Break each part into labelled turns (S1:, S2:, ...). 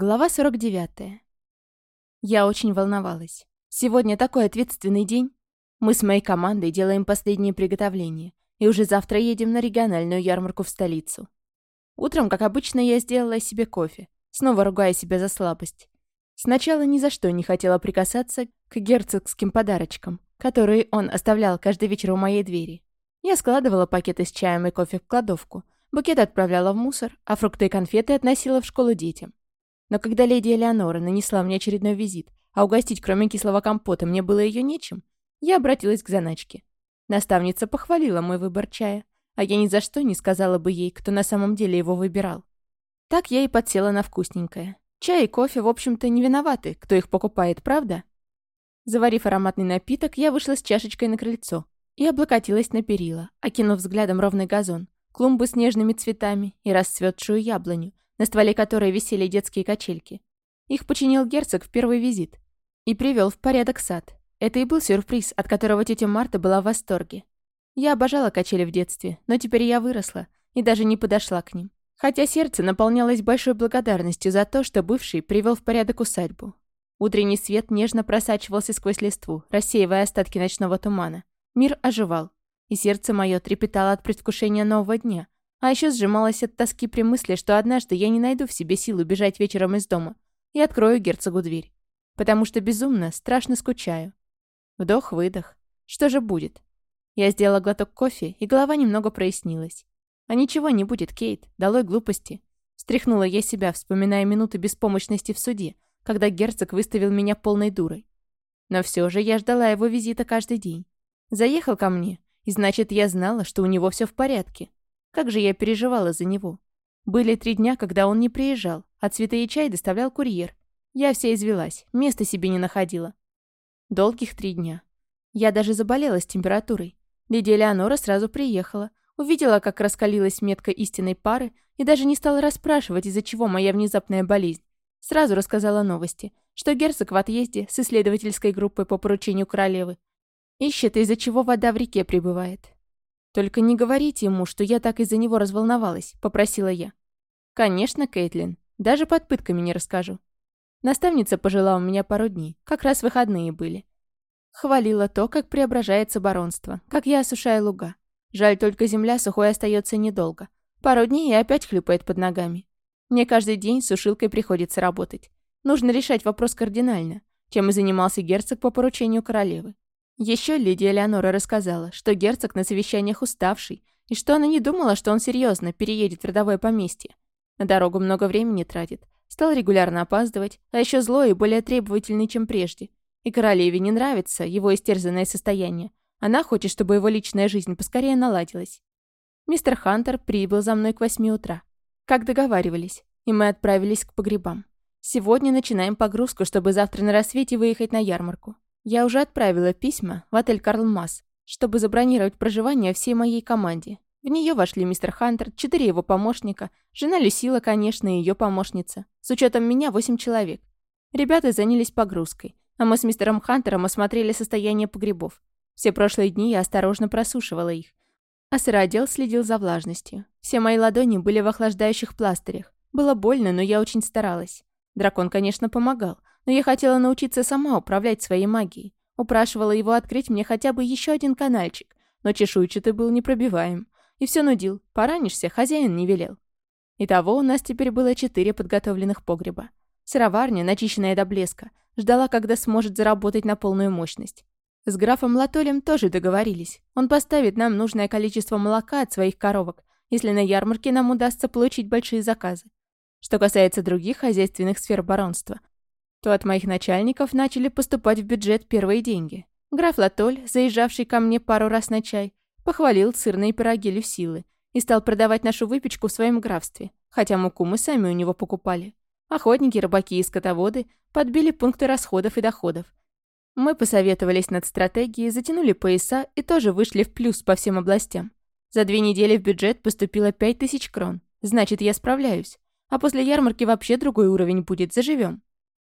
S1: Глава 49. Я очень волновалась. Сегодня такой ответственный день. Мы с моей командой делаем последние приготовления, и уже завтра едем на региональную ярмарку в столицу. Утром, как обычно, я сделала себе кофе, снова ругая себя за слабость. Сначала ни за что не хотела прикасаться к герцогским подарочкам, которые он оставлял каждый вечер у моей двери. Я складывала пакеты с чаем и кофе в кладовку, букет отправляла в мусор, а фрукты и конфеты относила в школу детям. Но когда леди Элеонора нанесла мне очередной визит, а угостить кроме кислого компота мне было ее нечем, я обратилась к заначке. Наставница похвалила мой выбор чая, а я ни за что не сказала бы ей, кто на самом деле его выбирал. Так я и подсела на вкусненькое. Чай и кофе, в общем-то, не виноваты, кто их покупает, правда? Заварив ароматный напиток, я вышла с чашечкой на крыльцо и облокотилась на перила, окинув взглядом ровный газон, клумбы с нежными цветами и расцветшую яблоню, на стволе которой висели детские качельки. Их починил герцог в первый визит и привел в порядок сад. Это и был сюрприз, от которого тетя Марта была в восторге. Я обожала качели в детстве, но теперь я выросла и даже не подошла к ним. Хотя сердце наполнялось большой благодарностью за то, что бывший привел в порядок усадьбу. Утренний свет нежно просачивался сквозь листву, рассеивая остатки ночного тумана. Мир оживал, и сердце мое трепетало от предвкушения нового дня – а еще сжималась от тоски при мысли, что однажды я не найду в себе силу бежать вечером из дома и открою герцогу дверь. Потому что безумно, страшно скучаю. Вдох-выдох. Что же будет? Я сделала глоток кофе, и голова немного прояснилась. А ничего не будет, Кейт, долой глупости. Стряхнула я себя, вспоминая минуты беспомощности в суде, когда герцог выставил меня полной дурой. Но все же я ждала его визита каждый день. Заехал ко мне, и значит, я знала, что у него все в порядке. Как же я переживала за него. Были три дня, когда он не приезжал, а цветы и чай доставлял курьер. Я вся извелась, места себе не находила. Долгих три дня. Я даже заболела с температурой. Лидия Леонора сразу приехала, увидела, как раскалилась метка истинной пары и даже не стала расспрашивать, из-за чего моя внезапная болезнь. Сразу рассказала новости, что герцог в отъезде с исследовательской группой по поручению королевы. Ищет, из-за чего вода в реке прибывает. «Только не говорите ему, что я так из-за него разволновалась», — попросила я. «Конечно, Кейтлин. Даже под пытками не расскажу». Наставница пожила у меня пару дней, как раз выходные были. Хвалила то, как преображается баронство, как я осушаю луга. Жаль, только земля сухой остается недолго. Пару дней и опять хлюпает под ногами. Мне каждый день с сушилкой приходится работать. Нужно решать вопрос кардинально, чем и занимался герцог по поручению королевы. Еще Лидия Леонора рассказала, что герцог на совещаниях уставший, и что она не думала, что он серьезно переедет в родовое поместье. На дорогу много времени тратит, стал регулярно опаздывать, а еще злой и более требовательный, чем прежде. И королеве не нравится его истерзанное состояние. Она хочет, чтобы его личная жизнь поскорее наладилась. Мистер Хантер прибыл за мной к восьми утра. Как договаривались, и мы отправились к погребам. Сегодня начинаем погрузку, чтобы завтра на рассвете выехать на ярмарку. Я уже отправила письма в отель «Карл Масс», чтобы забронировать проживание всей моей команде. В нее вошли мистер Хантер, четыре его помощника, жена Люсила, конечно, и ее помощница. С учетом меня восемь человек. Ребята занялись погрузкой, а мы с мистером Хантером осмотрели состояние погребов. Все прошлые дни я осторожно просушивала их. А сыродел следил за влажностью. Все мои ладони были в охлаждающих пластырях. Было больно, но я очень старалась. Дракон, конечно, помогал, но я хотела научиться сама управлять своей магией. Упрашивала его открыть мне хотя бы еще один канальчик, но чешуйчатый был непробиваем. И все нудил. Поранишься, хозяин не велел. Итого у нас теперь было четыре подготовленных погреба. Сыроварня, начищенная до блеска, ждала, когда сможет заработать на полную мощность. С графом Латолем тоже договорились. Он поставит нам нужное количество молока от своих коровок, если на ярмарке нам удастся получить большие заказы. Что касается других хозяйственных сфер баронства, то от моих начальников начали поступать в бюджет первые деньги. Граф Латоль, заезжавший ко мне пару раз на чай, похвалил сырные пироги Люсилы и стал продавать нашу выпечку в своем графстве, хотя муку мы сами у него покупали. Охотники, рыбаки и скотоводы подбили пункты расходов и доходов. Мы посоветовались над стратегией, затянули пояса и тоже вышли в плюс по всем областям. За две недели в бюджет поступило пять тысяч крон. Значит, я справляюсь. А после ярмарки вообще другой уровень будет, заживем.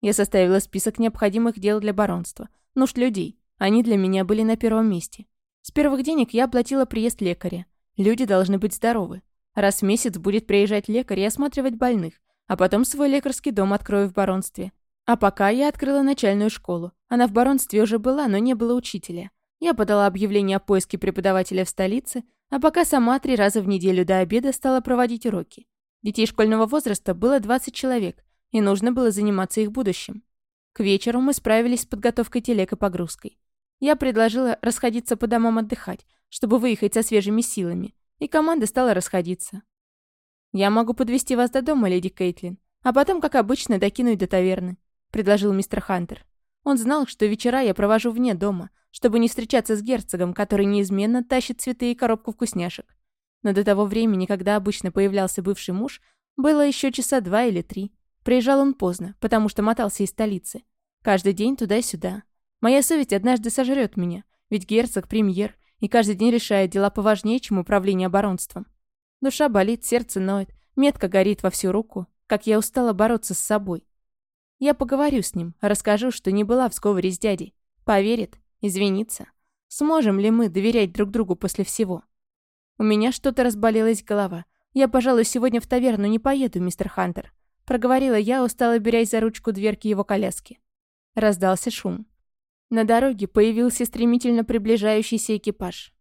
S1: Я составила список необходимых дел для баронства. Нужд людей. Они для меня были на первом месте. С первых денег я оплатила приезд лекаря. Люди должны быть здоровы. Раз в месяц будет приезжать лекарь и осматривать больных, а потом свой лекарский дом открою в баронстве. А пока я открыла начальную школу. Она в баронстве уже была, но не было учителя. Я подала объявление о поиске преподавателя в столице, а пока сама три раза в неделю до обеда стала проводить уроки. Детей школьного возраста было 20 человек, и нужно было заниматься их будущим. К вечеру мы справились с подготовкой телег и погрузкой. Я предложила расходиться по домам отдыхать, чтобы выехать со свежими силами, и команда стала расходиться. «Я могу подвести вас до дома, леди Кейтлин, а потом, как обычно, докинуть до таверны», — предложил мистер Хантер. Он знал, что вечера я провожу вне дома, чтобы не встречаться с герцогом, который неизменно тащит цветы и коробку вкусняшек. Но до того времени, когда обычно появлялся бывший муж, было еще часа два или три. Приезжал он поздно, потому что мотался из столицы. Каждый день туда-сюда. Моя совесть однажды сожрет меня, ведь герцог — премьер, и каждый день решает дела поважнее, чем управление оборонством. Душа болит, сердце ноет, метка горит во всю руку, как я устала бороться с собой. Я поговорю с ним, расскажу, что не была в сговоре с дядей. Поверит, извинится. Сможем ли мы доверять друг другу после всего? У меня что-то разболелась голова. Я, пожалуй, сегодня в таверну не поеду, мистер Хантер. Проговорила я, устало берясь за ручку дверки его коляски. Раздался шум. На дороге появился стремительно приближающийся экипаж.